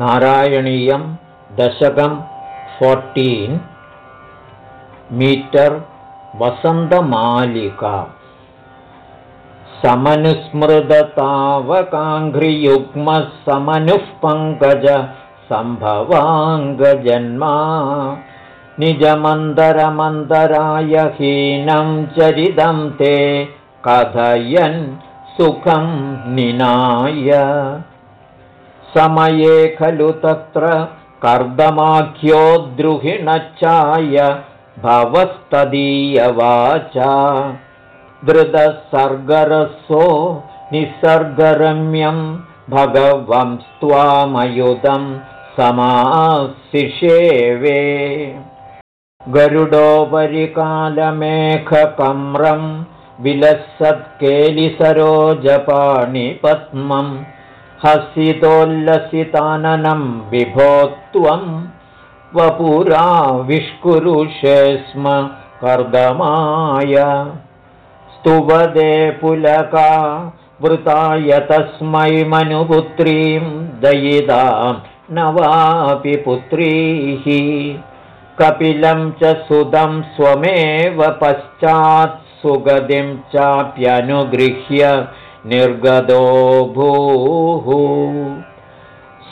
नारायणीयं दशकं fourteen metre वसन्तमालिका। समनुस्मृततावकाङ्घ्रियुग्मः समनुः पङ्कज सम्भवाङ्गजन्मा निजमन्दरमन्दराय हीनं चरितं ते कथयन् सुखं निनाय समये खलु तत्र कर्दमाख्यो द्रुहिणच्छाय भवस्तदीयवाचा। धृतसर्गरसो निसर्गरम्यं भगवंस्त्वामयुधं समाशिषेवे। गरुडोपरिकालमेघकम्रं विलसत्केलिसरोजपाणिपद्मं हसितोल्लसिताननं विभोत्वं वपुरा विष्कुरुषे स्म कर्दमाय। स्तुवदे पुलका वृताय तस्मै मनुपुत्रीं दयितां न वापि पुत्रीः कपिलं च सुदं स्वमेव पश्चात् सुगतिं चाप्यनुगृह्य निर्गतो भूः।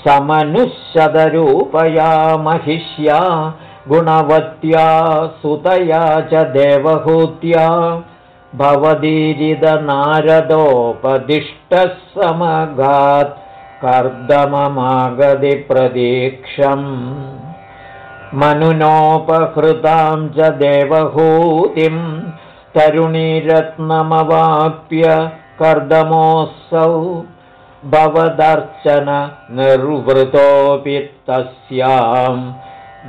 समनुशतरूपया महिष्या गुणवत्या सुतया च देवहूत्या। भवदीरिदनारदोपदिष्टः समगात् कर्दममागधिप्रतीक्षम् मनुनोपहृतां च देवहूतिं तरुणीरत्नमवाप्य कर्दमोऽसौ भवदर्चननिर्वृतोऽपि तस्यां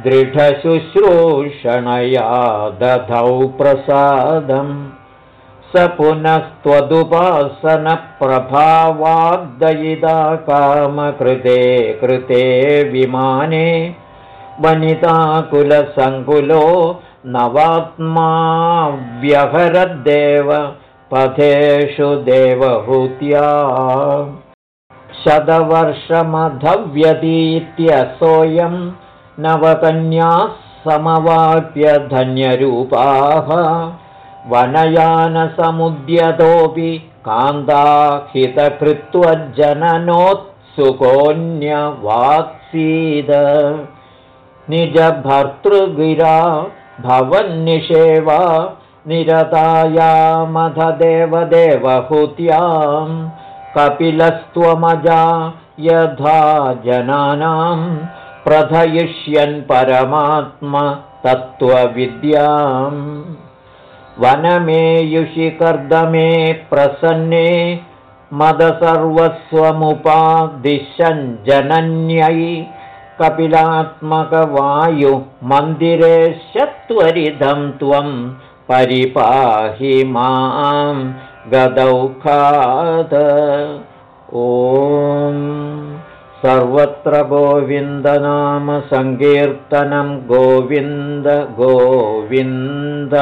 दृढशुश्रूषणया दधौ प्रसादम् स पुनस्त्वदुपासनप्रभावाद्दयिता कामकृते कृते विमाने वनिताकुलसङ्कुलो नवात्मा व्यहरद्देव पथेषु देवहूत्या शतवर्षमधव्यतीत्यसोऽयं नवकन्याः समवाप्य धन्यरूपाः वनयानसमुद्यतोऽपि कान्ताहितकृत्वज्जननोत्सुकोऽन्यवात्सीद निजभर्तृगिरा भवन्निषेवा निरतायामधदेवदेवहूत्यां कपिलस्त्वमजा यथा जनानां प्रथयिष्यन् परमात्म तत्त्वविद्याम्। वनमेयुषि कर्दमे प्रसन्ने मदसर्वस्वमुपादिशञ्जनन्यै कपिलात्मकवायुमन्दिरे शत्वरिदं त्वं परिपाहि मां गदौखाद ॐ सर्वत्र गोविन्दनामसङ्कीर्तनं गोविन्द गोविन्द